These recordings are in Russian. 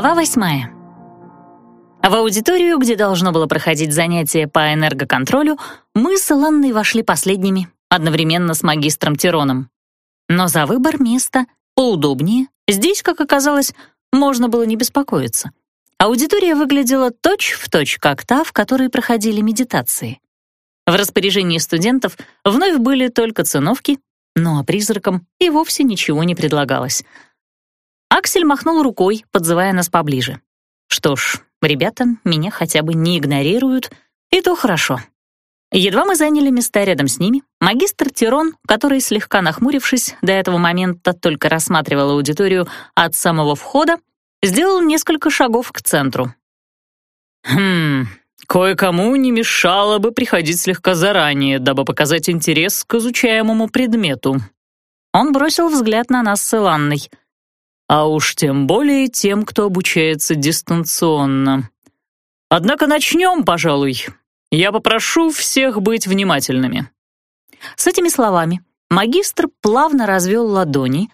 Глава восьмая. В аудиторию, где должно было проходить занятие по энергоконтролю, мы с Иланной вошли последними, одновременно с магистром Тироном. Но за выбор места поудобнее, здесь, как оказалось, можно было не беспокоиться. Аудитория выглядела точь-в-точь, точь, как та, в которой проходили медитации. В распоряжении студентов вновь были только циновки, но призракам и вовсе ничего не предлагалось — Аксель махнул рукой, подзывая нас поближе. Что ж, ребята меня хотя бы не игнорируют, и то хорошо. Едва мы заняли места рядом с ними, магистр Тирон, который, слегка нахмурившись, до этого момента только рассматривал аудиторию от самого входа, сделал несколько шагов к центру. «Хм, кое-кому не мешало бы приходить слегка заранее, дабы показать интерес к изучаемому предмету». Он бросил взгляд на нас с Иланной — а уж тем более тем, кто обучается дистанционно. Однако начнем, пожалуй. Я попрошу всех быть внимательными». С этими словами магистр плавно развел ладони,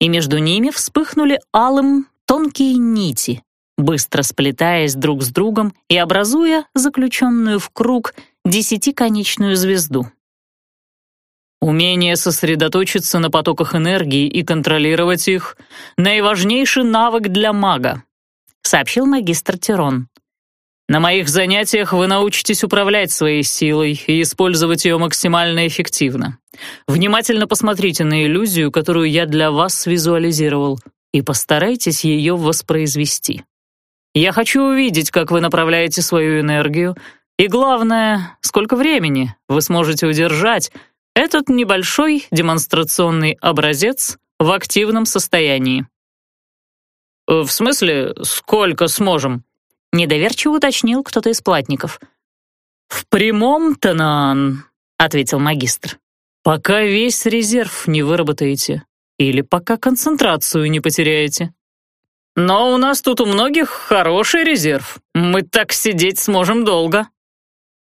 и между ними вспыхнули алым тонкие нити, быстро сплетаясь друг с другом и образуя заключенную в круг десятиконечную звезду. Умение сосредоточиться на потоках энергии и контролировать их — наиважнейший навык для мага», — сообщил магистр Тирон. «На моих занятиях вы научитесь управлять своей силой и использовать ее максимально эффективно. Внимательно посмотрите на иллюзию, которую я для вас визуализировал, и постарайтесь ее воспроизвести. Я хочу увидеть, как вы направляете свою энергию, и главное, сколько времени вы сможете удержать, этот небольшой демонстрационный образец в активном состоянии. «Э, «В смысле, сколько сможем?» — недоверчиво уточнил кто-то из платников. «В прямом, Танан», — ответил магистр. «Пока весь резерв не выработаете или пока концентрацию не потеряете». «Но у нас тут у многих хороший резерв. Мы так сидеть сможем долго».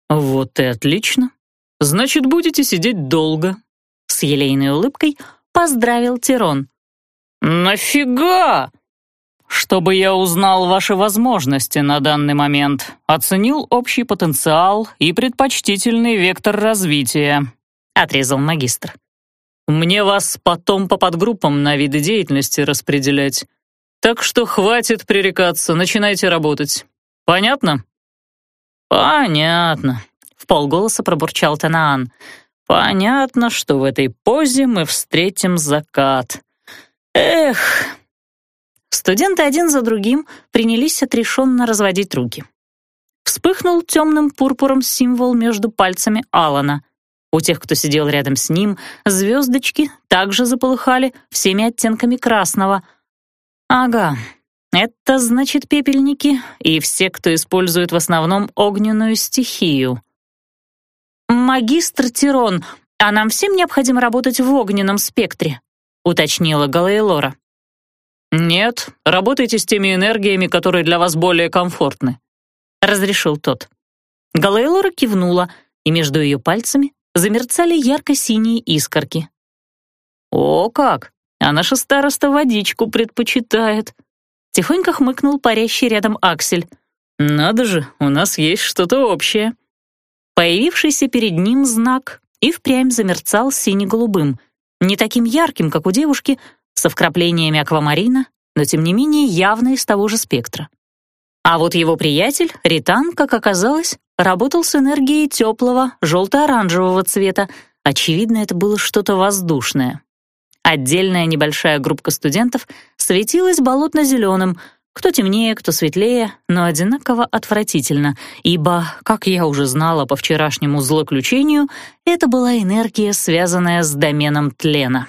«Вот и отлично. Значит, будете сидеть долго», — с елейной улыбкой поздравил Тирон. «Нафига?» «Чтобы я узнал ваши возможности на данный момент, оценил общий потенциал и предпочтительный вектор развития», — отрезал магистр. «Мне вас потом по подгруппам на виды деятельности распределять, так что хватит пререкаться, начинайте работать. Понятно?» «Понятно», в пробурчал Танаан. «Понятно, что в этой позе мы встретим закат. Эх!» Студенты один за другим принялись отрешенно разводить руки. Вспыхнул темным пурпуром символ между пальцами Алана. У тех, кто сидел рядом с ним, звездочки также заполыхали всеми оттенками красного. «Ага, это значит пепельники и все, кто использует в основном огненную стихию. «Магистр Тирон, а нам всем необходимо работать в огненном спектре», уточнила Галейлора. «Нет, работайте с теми энергиями, которые для вас более комфортны», разрешил тот. Галейлора кивнула, и между ее пальцами замерцали ярко-синие искорки. «О, как! А наша староста водичку предпочитает!» Тихонько хмыкнул парящий рядом Аксель. «Надо же, у нас есть что-то общее!» Появившийся перед ним знак и впрямь замерцал сине-голубым, не таким ярким, как у девушки, со вкраплениями аквамарина, но тем не менее явно из того же спектра. А вот его приятель, Ритан, как оказалось, работал с энергией теплого, желто-оранжевого цвета. Очевидно, это было что-то воздушное. Отдельная небольшая группа студентов светилась болотно-зеленым — кто темнее, кто светлее, но одинаково отвратительно, ибо, как я уже знала по вчерашнему злоключению, это была энергия, связанная с доменом тлена.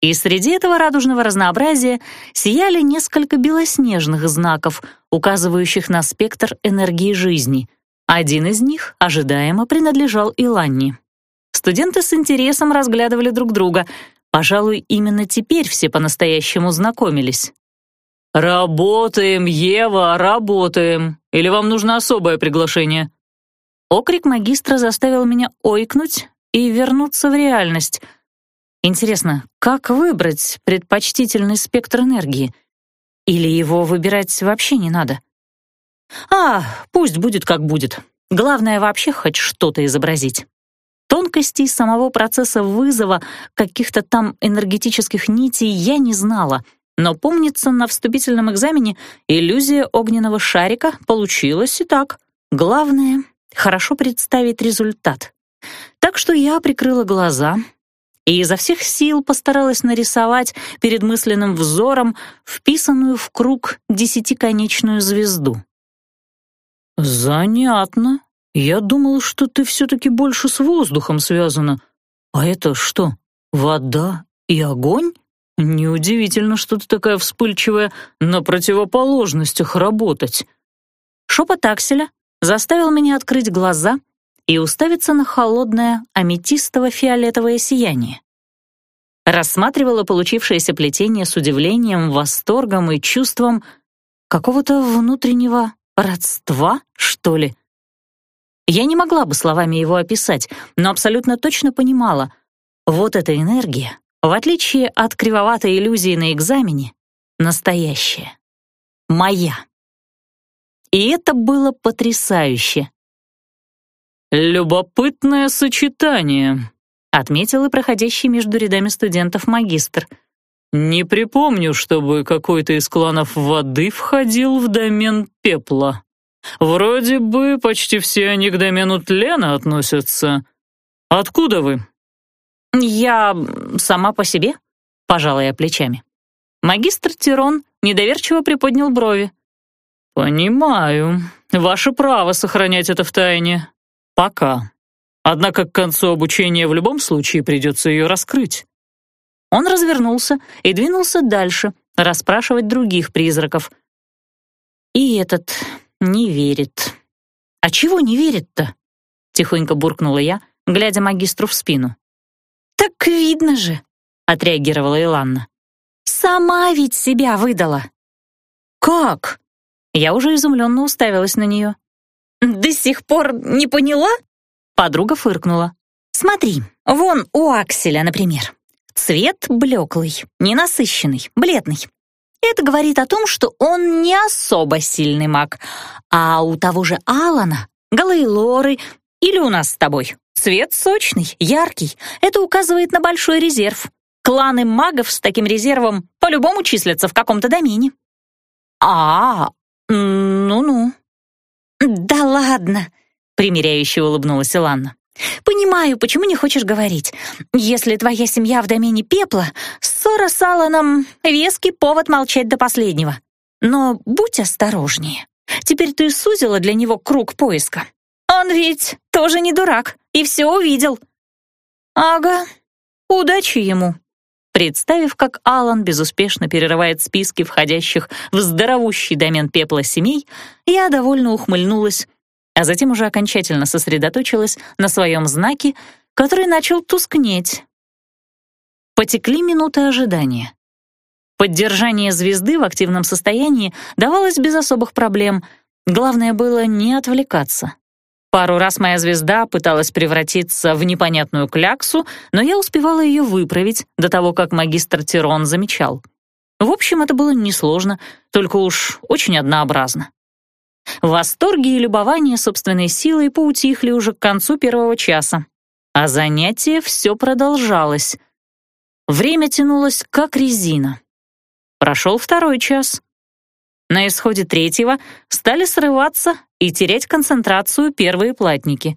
И среди этого радужного разнообразия сияли несколько белоснежных знаков, указывающих на спектр энергии жизни. Один из них ожидаемо принадлежал Иланне. Студенты с интересом разглядывали друг друга. Пожалуй, именно теперь все по-настоящему знакомились. «Работаем, Ева, работаем! Или вам нужно особое приглашение?» Окрик магистра заставил меня ойкнуть и вернуться в реальность. Интересно, как выбрать предпочтительный спектр энергии? Или его выбирать вообще не надо? А, пусть будет как будет. Главное вообще хоть что-то изобразить. Тонкостей самого процесса вызова каких-то там энергетических нитей я не знала, но помнится, на вступительном экзамене иллюзия огненного шарика получилась и так. Главное — хорошо представить результат. Так что я прикрыла глаза, и изо всех сил постаралась нарисовать перед мысленным взором вписанную в круг десятиконечную звезду. «Занятно. Я думал, что ты все-таки больше с воздухом связана. А это что, вода и огонь? Неудивительно, что ты такая вспыльчивая на противоположностях работать». Шепот Акселя заставил меня открыть глаза — и уставиться на холодное аметистово-фиолетовое сияние. Рассматривала получившееся плетение с удивлением, восторгом и чувством какого-то внутреннего родства, что ли. Я не могла бы словами его описать, но абсолютно точно понимала, вот эта энергия, в отличие от кривоватой иллюзии на экзамене, настоящая, моя. И это было потрясающе. «Любопытное сочетание», — отметил и проходящий между рядами студентов магистр. «Не припомню, чтобы какой-то из кланов воды входил в домен пепла. Вроде бы почти все они к домену тлена относятся. Откуда вы?» «Я сама по себе», — пожала я плечами. Магистр Тирон недоверчиво приподнял брови. «Понимаю. Ваше право сохранять это в тайне. Пока. Однако к концу обучения в любом случае придется ее раскрыть. Он развернулся и двинулся дальше, расспрашивать других призраков. И этот не верит. А чего не верит-то? Тихонько буркнула я, глядя магистру в спину. Так видно же, отреагировала Иланна. Сама ведь себя выдала. Как? Я уже изумленно уставилась на нее. «До сих пор не поняла?» Подруга фыркнула. «Смотри, вон у Акселя, например. Цвет блеклый, ненасыщенный, бледный. Это говорит о том, что он не особо сильный маг. А у того же Алана, Галейлоры или у нас с тобой цвет сочный, яркий. Это указывает на большой резерв. Кланы магов с таким резервом по-любому числятся в каком-то домене». «А, ну-ну», «Да ладно», — примиряюще улыбнулась Иланна. «Понимаю, почему не хочешь говорить. Если твоя семья в домене пепла, ссора с Алланом — веский повод молчать до последнего. Но будь осторожнее. Теперь ты сузила для него круг поиска. Он ведь тоже не дурак и все увидел». «Ага, удачи ему», Представив, как Алан безуспешно перерывает списки входящих в здоровущий домен пепла семей, я довольно ухмыльнулась, а затем уже окончательно сосредоточилась на своем знаке, который начал тускнеть. Потекли минуты ожидания. Поддержание звезды в активном состоянии давалось без особых проблем. Главное было не отвлекаться. Пару раз моя звезда пыталась превратиться в непонятную кляксу, но я успевала ее выправить до того, как магистр Тирон замечал. В общем, это было несложно, только уж очень однообразно. Восторги и любование собственной силой поутихли уже к концу первого часа, а занятие все продолжалось. Время тянулось как резина. Прошел второй час. На исходе третьего стали срываться и терять концентрацию первые платники.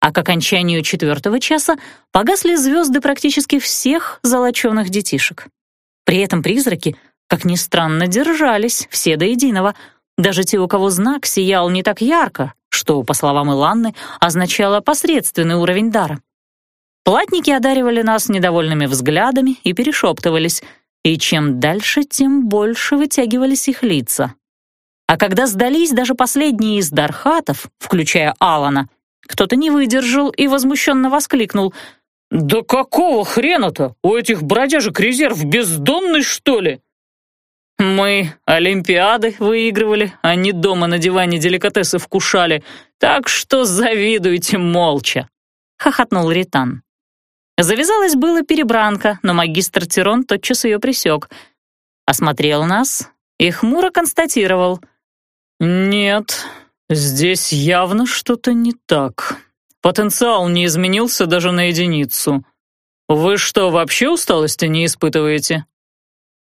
А к окончанию четвертого часа погасли звезды практически всех золоченых детишек. При этом призраки, как ни странно, держались, все до единого, даже те, у кого знак сиял не так ярко, что, по словам Иланны, означало посредственный уровень дара. Платники одаривали нас недовольными взглядами и перешептывались — и чем дальше, тем больше вытягивались их лица. А когда сдались даже последние из дархатов, включая Алана, кто-то не выдержал и возмущенно воскликнул «Да какого хрена-то? У этих бродяжек резерв бездонный, что ли?» «Мы Олимпиады выигрывали, а не дома на диване деликатесы вкушали, так что завидуйте молча», — хохотнул Ритан. Завязалась была перебранка, но магистр Тирон тотчас ее присек. Осмотрел нас и хмуро констатировал. «Нет, здесь явно что-то не так. Потенциал не изменился даже на единицу. Вы что, вообще усталости не испытываете?»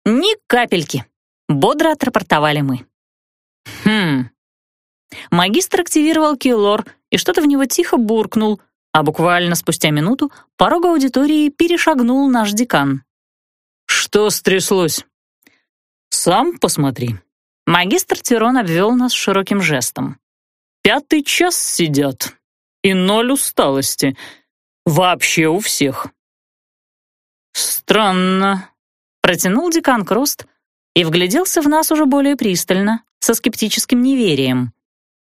«Ни капельки», — бодро отрапортовали мы. «Хм». Магистр активировал киллор, и что-то в него тихо буркнул, а буквально спустя минуту порог аудитории перешагнул наш декан. «Что стряслось?» «Сам посмотри». Магистр Тирон обвел нас широким жестом. «Пятый час сидят, и ноль усталости. Вообще у всех». «Странно», — протянул декан Крост и вгляделся в нас уже более пристально, со скептическим неверием.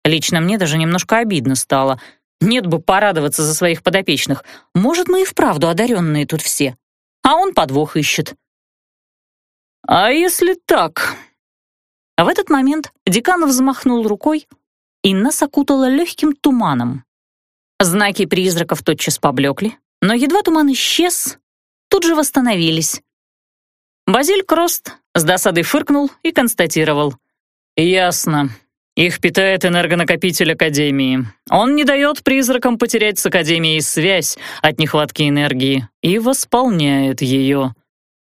Лично мне даже немножко обидно стало. Нет бы порадоваться за своих подопечных. Может, мы и вправду одаренные тут все. А он подвох ищет. «А если так?» В этот момент декан взмахнул рукой, и нас окутало легким туманом. Знаки призраков тотчас поблекли, но едва туман исчез, тут же восстановились. Базиль Крост с досадой фыркнул и констатировал. «Ясно. Их питает энергонакопитель Академии. Он не дает призракам потерять с Академией связь от нехватки энергии и восполняет ее.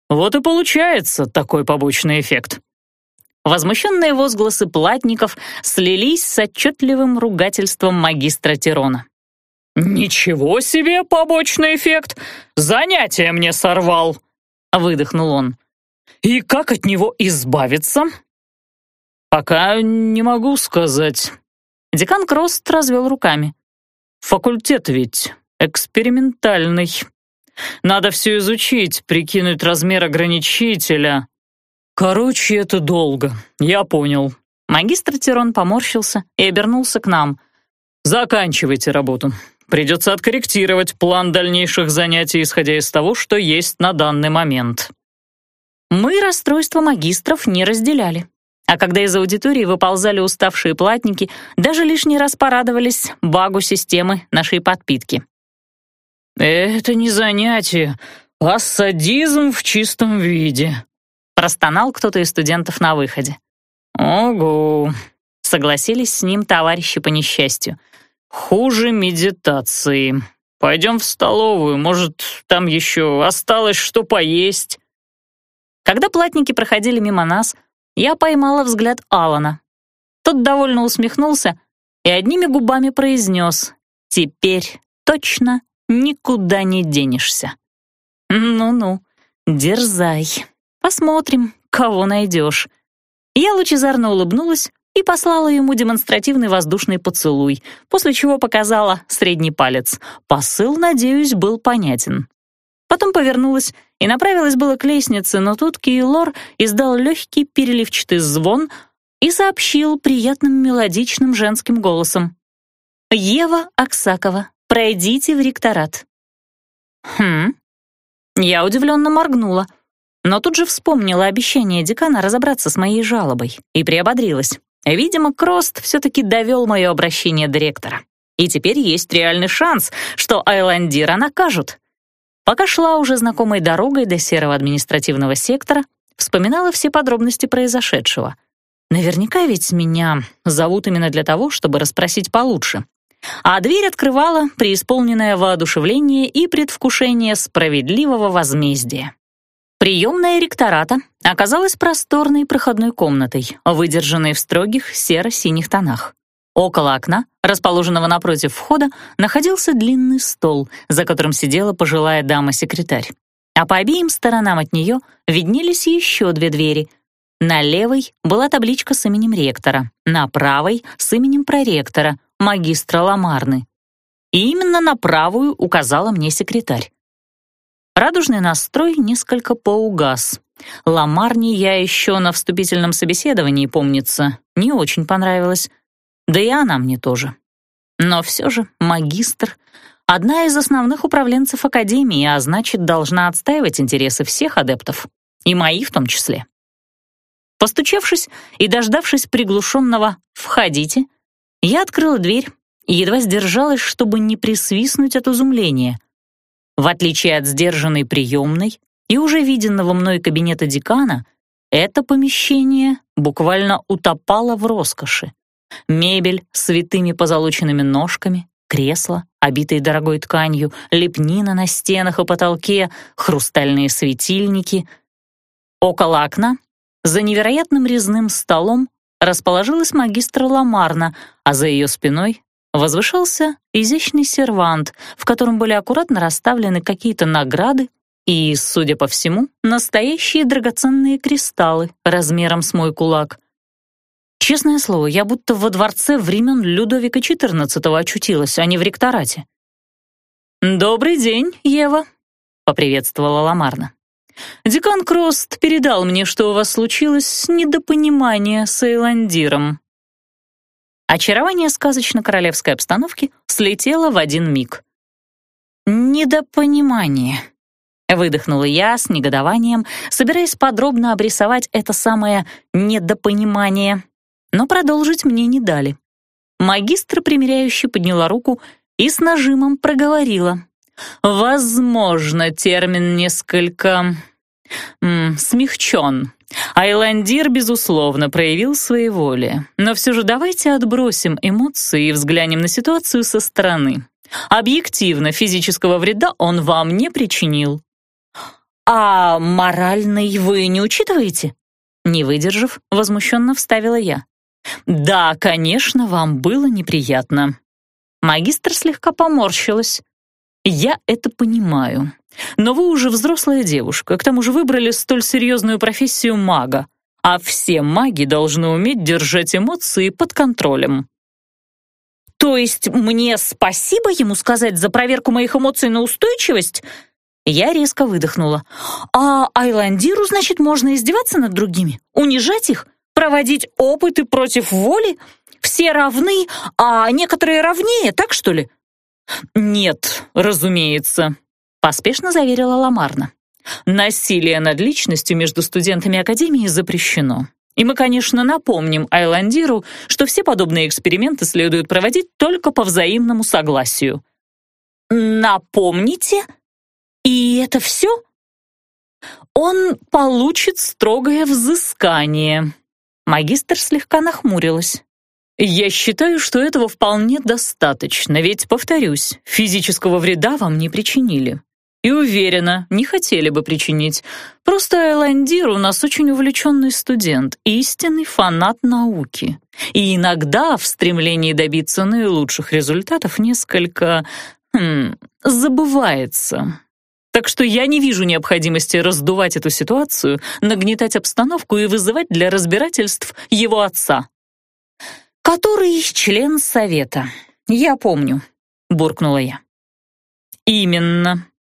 Вот и получается такой побочный эффект. Возмущенные возгласы платников слились с отчетливым ругательством магистра Тирона. «Ничего себе побочный эффект! Занятие мне сорвал!» — выдохнул он. «И как от него избавиться?» «Пока не могу сказать». Декан Крост развел руками. «Факультет ведь экспериментальный. Надо все изучить, прикинуть размер ограничителя. Короче, это долго, я понял». Магистр Тирон поморщился и обернулся к нам. «Заканчивайте работу. Придется откорректировать план дальнейших занятий, исходя из того, что есть на данный момент». Мы расстройство магистров не разделяли. А когда из аудитории выползали уставшие платники, даже лишний раз порадовались багу системы нашей подпитки. «Это не занятие, а садизм в чистом виде», — простонал кто-то из студентов на выходе. «Ого», — согласились с ним товарищи по несчастью. «Хуже медитации. Пойдем в столовую, может, там еще осталось что поесть». Когда платники проходили мимо нас, я поймала взгляд Алана. Тот довольно усмехнулся и одними губами произнес «Теперь точно никуда не денешься». «Ну-ну, дерзай. Посмотрим, кого найдешь». Я лучезарно улыбнулась и послала ему демонстративный воздушный поцелуй, после чего показала средний палец. Посыл, надеюсь, был понятен. Потом повернулась и направилась было к лестнице, но тут Кейлор издал легкий переливчатый звон и сообщил приятным мелодичным женским голосом. «Ева Аксакова, пройдите в ректорат». «Хм». Я удивленно моргнула, но тут же вспомнила обещание декана разобраться с моей жалобой и приободрилась. Видимо, Крост все-таки довел мое обращение до ректора. И теперь есть реальный шанс, что Айландира накажут. Пока шла уже знакомой дорогой до серого административного сектора, вспоминала все подробности произошедшего. Наверняка ведь меня зовут именно для того, чтобы расспросить получше. А дверь открывала преисполненное воодушевление и предвкушение справедливого возмездия. Приемная ректората оказалась просторной проходной комнатой, выдержанной в строгих серо-синих тонах. Около окна, расположенного напротив входа, находился длинный стол, за которым сидела пожилая дама-секретарь. А по обеим сторонам от нее виднелись еще две двери. На левой была табличка с именем ректора, на правой — с именем проректора, магистра Ламарны. И именно на правую указала мне секретарь. Радужный настрой несколько поугас. Ламарне я еще на вступительном собеседовании, помнится, не очень понравилось. Да и она мне тоже. Но все же магистр — одна из основных управленцев Академии, а значит, должна отстаивать интересы всех адептов, и мои в том числе. Постучавшись и дождавшись приглушенного «входите», я открыла дверь и едва сдержалась, чтобы не присвистнуть от изумления. В отличие от сдержанной приемной и уже виденного мной кабинета декана, Это помещение буквально утопало в роскоши. Мебель с святыми позолоченными ножками, кресла, обитые дорогой тканью, лепнина на стенах и потолке, хрустальные светильники. Около окна, за невероятным резным столом, расположилась магистра Ламарна, а за ее спиной возвышался изящный сервант, в котором были аккуратно расставлены какие-то награды и, судя по всему, настоящие драгоценные кристаллы размером с мой кулак. Честное слово, я будто во дворце времен Людовика XIV очутилась, а не в ректорате. «Добрый день, Ева», — поприветствовала Ламарна. «Декан Крост передал мне, что у вас случилось недопонимание с Эйландиром». Очарование сказочно-королевской обстановки слетело в один миг. «Недопонимание», — выдохнула я с негодованием, собираясь подробно обрисовать это самое «недопонимание», но продолжить мне не дали. Магистр примиряюще подняла руку и с нажимом проговорила. «Возможно, термин несколько... Смягчен. Айландир, безусловно, проявил своеволие. Но все же давайте отбросим эмоции и взглянем на ситуацию со стороны. Объективно, физического вреда он вам не причинил. «А моральный вы не учитываете?» Не выдержав, возмущенно вставила я. «Да, конечно, вам было неприятно». Магистр слегка поморщилась. «Я это понимаю. Но вы уже взрослая девушка, к тому же выбрали столь серьезную профессию мага, а все маги должны уметь держать эмоции под контролем». «То есть мне спасибо ему сказать за проверку моих эмоций на устойчивость?» Я резко выдохнула. «А Айландиру, значит, можно издеваться над другими? Унижать их? Проводить опыты против воли? Все равны, а некоторые равнее, так что ли?» «Нет, разумеется», Поспешно заверила Ламарна. Насилие над личностью между студентами Академии запрещено. И мы, конечно, напомним Айландиру, что все подобные эксперименты следует проводить только по взаимному согласию. «Напомните? И это все?» «Он получит строгое взыскание». Магистр слегка нахмурилась. «Я считаю, что этого вполне достаточно, ведь, повторюсь, физического вреда вам не причинили. И уверена, не хотели бы причинить. Просто Эландир у нас очень увлеченный студент, истинный фанат науки. И иногда в стремлении добиться наилучших результатов несколько... Хм, забывается. Так что я не вижу необходимости раздувать эту ситуацию, нагнетать обстановку и вызывать для разбирательств его отца. «Который член совета, я помню», — буркнула я. «Именно», —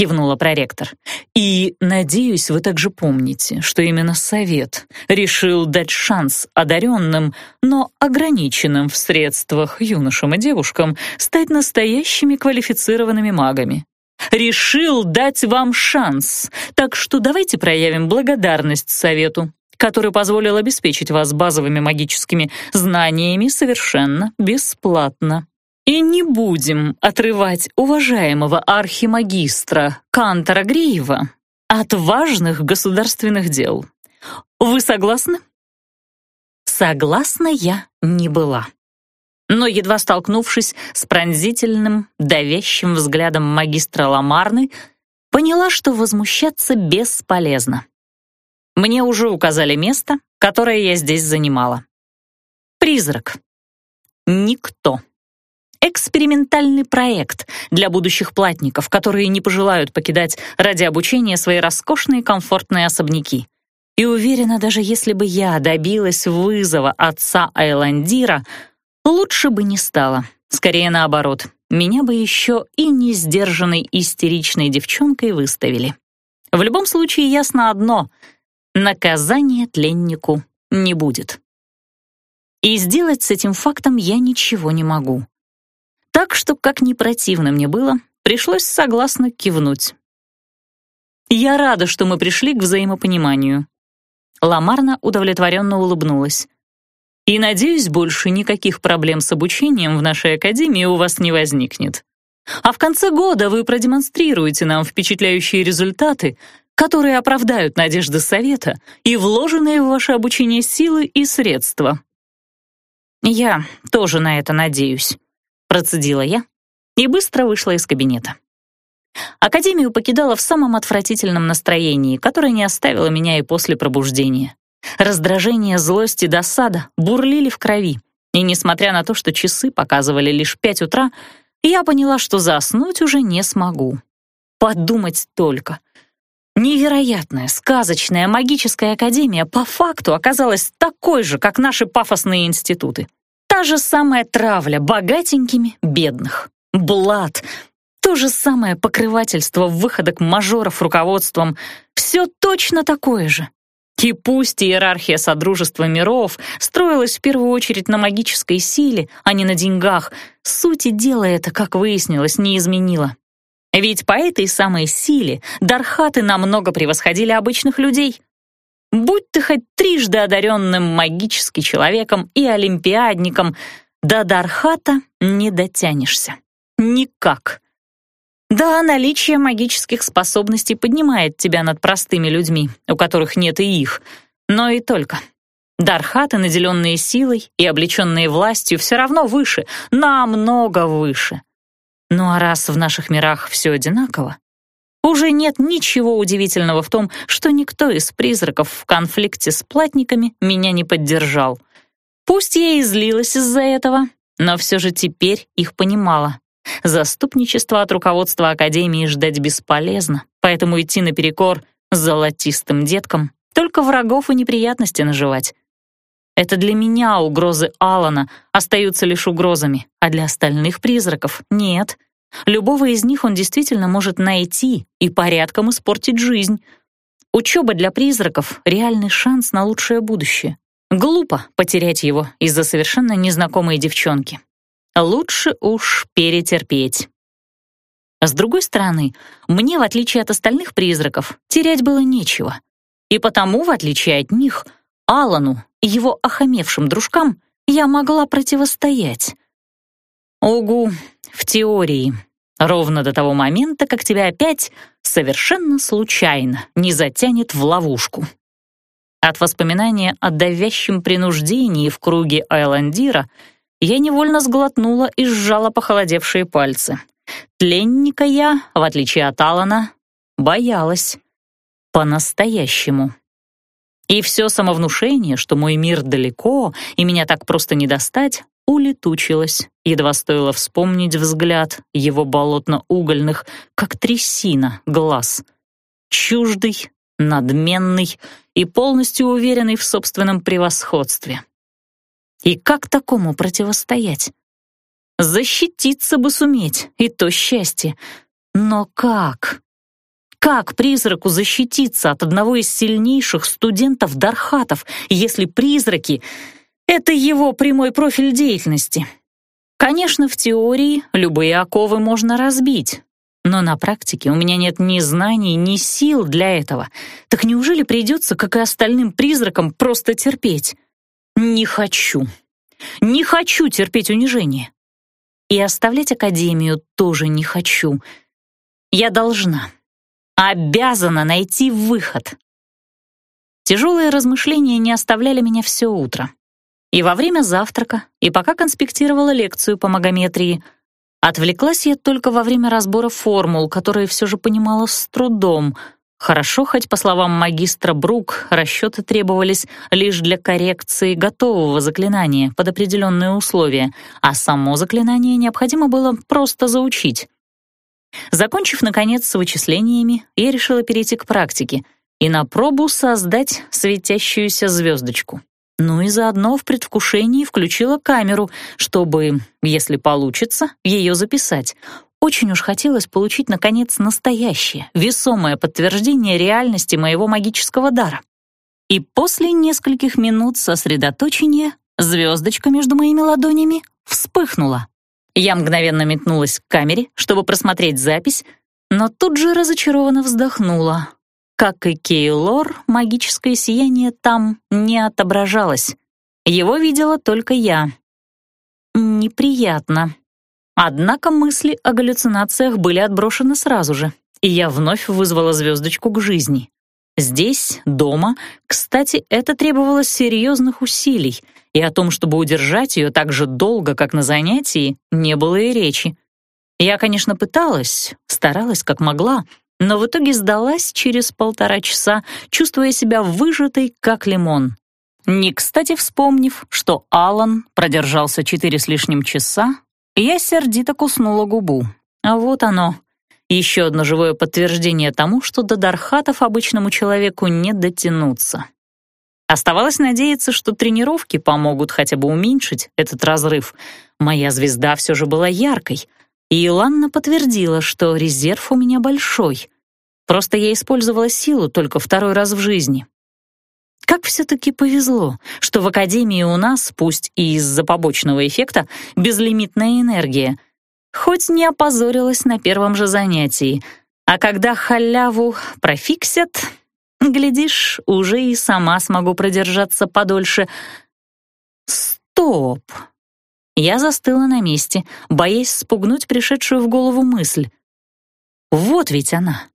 кивнула проректор. «И, надеюсь, вы также помните, что именно Совет решил дать шанс одаренным, но ограниченным в средствах юношам и девушкам стать настоящими квалифицированными магами. Решил дать вам шанс, так что давайте проявим благодарность Совету, который позволил обеспечить вас базовыми магическими знаниями совершенно бесплатно». И не будем отрывать уважаемого архимагистра Кантора Гриева от важных государственных дел. Вы согласны? Согласна я не была. Но, едва столкнувшись с пронзительным, давящим взглядом магистра Ламарны, поняла, что возмущаться бесполезно. Мне уже указали место, которое я здесь занимала. Призрак. Никто экспериментальный проект для будущих платников, которые не пожелают покидать ради обучения свои роскошные комфортные особняки. И уверена, даже если бы я добилась вызова отца Айландира, лучше бы не стало. Скорее наоборот, меня бы еще и не сдержанной истеричной девчонкой выставили. В любом случае ясно одно — наказания тленнику не будет. И сделать с этим фактом я ничего не могу. Так что, как ни противно мне было, пришлось согласно кивнуть. «Я рада, что мы пришли к взаимопониманию». Ламарна удовлетворенно улыбнулась. «И надеюсь, больше никаких проблем с обучением в нашей академии у вас не возникнет. А в конце года вы продемонстрируете нам впечатляющие результаты, которые оправдают надежды совета и вложенные в ваше обучение силы и средства. Я тоже на это надеюсь, процедила я и быстро вышла из кабинета. Академию покидала в самом отвратительном настроении, которое не оставило меня и после пробуждения. Раздражение, злость и досада бурлили в крови, и несмотря на то, что часы показывали лишь пять утра, я поняла, что заснуть уже не смогу. Подумать только. Невероятная, сказочная, магическая академия по факту оказалась такой же, как наши пафосные институты. Та же самая травля богатенькими бедных. Блад. То же самое покрывательство выходок мажоров руководством. Все точно такое же. И пусть иерархия Содружества миров строилась в первую очередь на магической силе, а не на деньгах, сути дела это, как выяснилось, не изменило. Ведь по этой самой силе дархаты намного превосходили обычных людей. Будь ты хоть трижды одаренным магически человеком и олимпиадником, до дархата не дотянешься. Никак. Да, наличие магических способностей поднимает тебя над простыми людьми, у которых нет и их, но и только. Дархаты, наделенные силой и облеченные властью, все равно выше, намного выше. Ну а раз в наших мирах все одинаково, уже нет ничего удивительного в том, что никто из призраков в конфликте с платниками меня не поддержал. Пусть я и злилась из-за этого, но все же теперь их понимала. Заступничество от руководства Академии ждать бесполезно, поэтому идти наперекор золотистым деткам, только врагов и неприятности наживать. Это для меня угрозы Алана остаются лишь угрозами, а для остальных призраков — нет. Любого из них он действительно может найти и порядком испортить жизнь. Учеба для призраков — реальный шанс на лучшее будущее. Глупо потерять его из-за совершенно незнакомой девчонки. Лучше уж перетерпеть. С другой стороны, мне, в отличие от остальных призраков, терять было нечего. И потому, в отличие от них, Алану и его охамевшим дружкам я могла противостоять. Угу, в теории. Ровно до того момента, как тебя опять совершенно случайно не затянет в ловушку. От воспоминания о давящем принуждении в круге Айландира я невольно сглотнула и сжала похолодевшие пальцы. Тленника я, в отличие от Алана, боялась. По-настоящему. И все самовнушение, что мой мир далеко, и меня так просто не достать, улетучилось, едва стоило вспомнить взгляд его болотно-угольных, как трясина, глаз. Чуждый, надменный и полностью уверенный в собственном превосходстве. И как такому противостоять? Защититься бы суметь, и то счастье. Но как? Как призраку защититься от одного из сильнейших студентов Дархатов, если призраки — это его прямой профиль деятельности? Конечно, в теории любые оковы можно разбить, но на практике у меня нет ни знаний, ни сил для этого. Так неужели придется, как и остальным призракам, просто терпеть? Не хочу. Не хочу терпеть унижение. И оставлять Академию тоже не хочу. Я должна, обязана найти выход. Тяжелые размышления не оставляли меня все утро. И во время завтрака, и пока конспектировала лекцию по магометрии, отвлеклась я только во время разбора формул, которые все же понимала с трудом — Хорошо, хоть по словам магистра Брук, расчеты требовались лишь для коррекции готового заклинания под определенные условия, а само заклинание необходимо было просто заучить. Закончив, наконец, с вычислениями, я решила перейти к практике и на пробу создать светящуюся звездочку. Ну и заодно в предвкушении включила камеру, чтобы, если получится, ее записать. Очень уж хотелось получить, наконец, настоящее, весомое подтверждение реальности моего магического дара. И после нескольких минут сосредоточения звездочка между моими ладонями вспыхнула. Я мгновенно метнулась к камере, чтобы просмотреть запись, но тут же разочарованно вздохнула. Как и Кейлор, магическое сияние там не отображалось. Его видела только я. Неприятно. Однако мысли о галлюцинациях были отброшены сразу же, и я вновь вызвала звездочку к жизни. Здесь, дома, кстати, это требовало серьезных усилий, и о том, чтобы удержать ее так же долго, как на занятии, не было и речи. Я, конечно, пыталась, старалась как могла, но в итоге сдалась через полтора часа, чувствуя себя выжатой, как лимон. Не кстати вспомнив, что Алан продержался четыре с лишним часа, я сердито куснула губу. А вот оно, еще одно живое подтверждение тому, что до Дархатов обычному человеку не дотянуться. Оставалось надеяться, что тренировки помогут хотя бы уменьшить этот разрыв. Моя звезда все же была яркой, и Иланна подтвердила, что резерв у меня большой. Просто я использовала силу только второй раз в жизни. Как все-таки повезло, что в Академии у нас, пусть и из-за побочного эффекта, безлимитная энергия. Хоть не опозорилась на первом же занятии, а когда халяву профиксят, глядишь, уже и сама смогу продержаться подольше. Стоп! Я застыла на месте, боясь спугнуть пришедшую в голову мысль. Вот ведь она,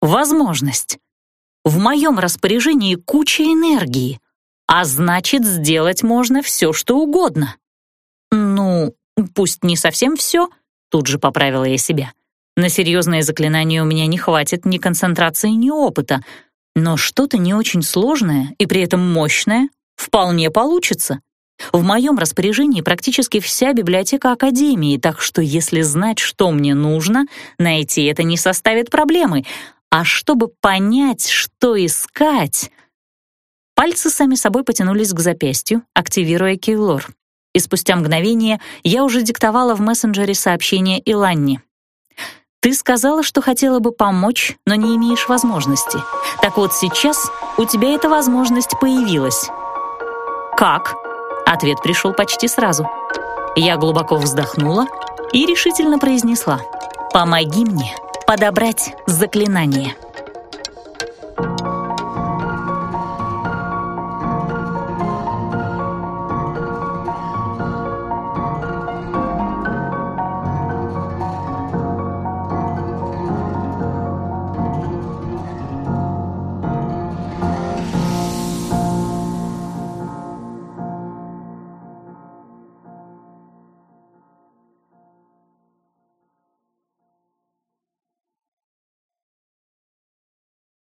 возможность. В моем распоряжении куча энергии, а значит, сделать можно все, что угодно. Ну, пусть не совсем все, тут же поправила я себя. На серьезные заклинания у меня не хватит ни концентрации, ни опыта, но что-то не очень сложное и при этом мощное вполне получится. В моем распоряжении практически вся библиотека Академии, так что если знать, что мне нужно, найти это не составит проблемы, а чтобы понять, что искать... Пальцы сами собой потянулись к запястью, активируя Кейлор. И спустя мгновение я уже диктовала в мессенджере сообщение Иланне. «Ты сказала, что хотела бы помочь, но не имеешь возможности. Так вот сейчас у тебя эта возможность появилась». «Как?» Ответ пришел почти сразу. Я глубоко вздохнула и решительно произнесла «Помоги мне» подобрать заклинание.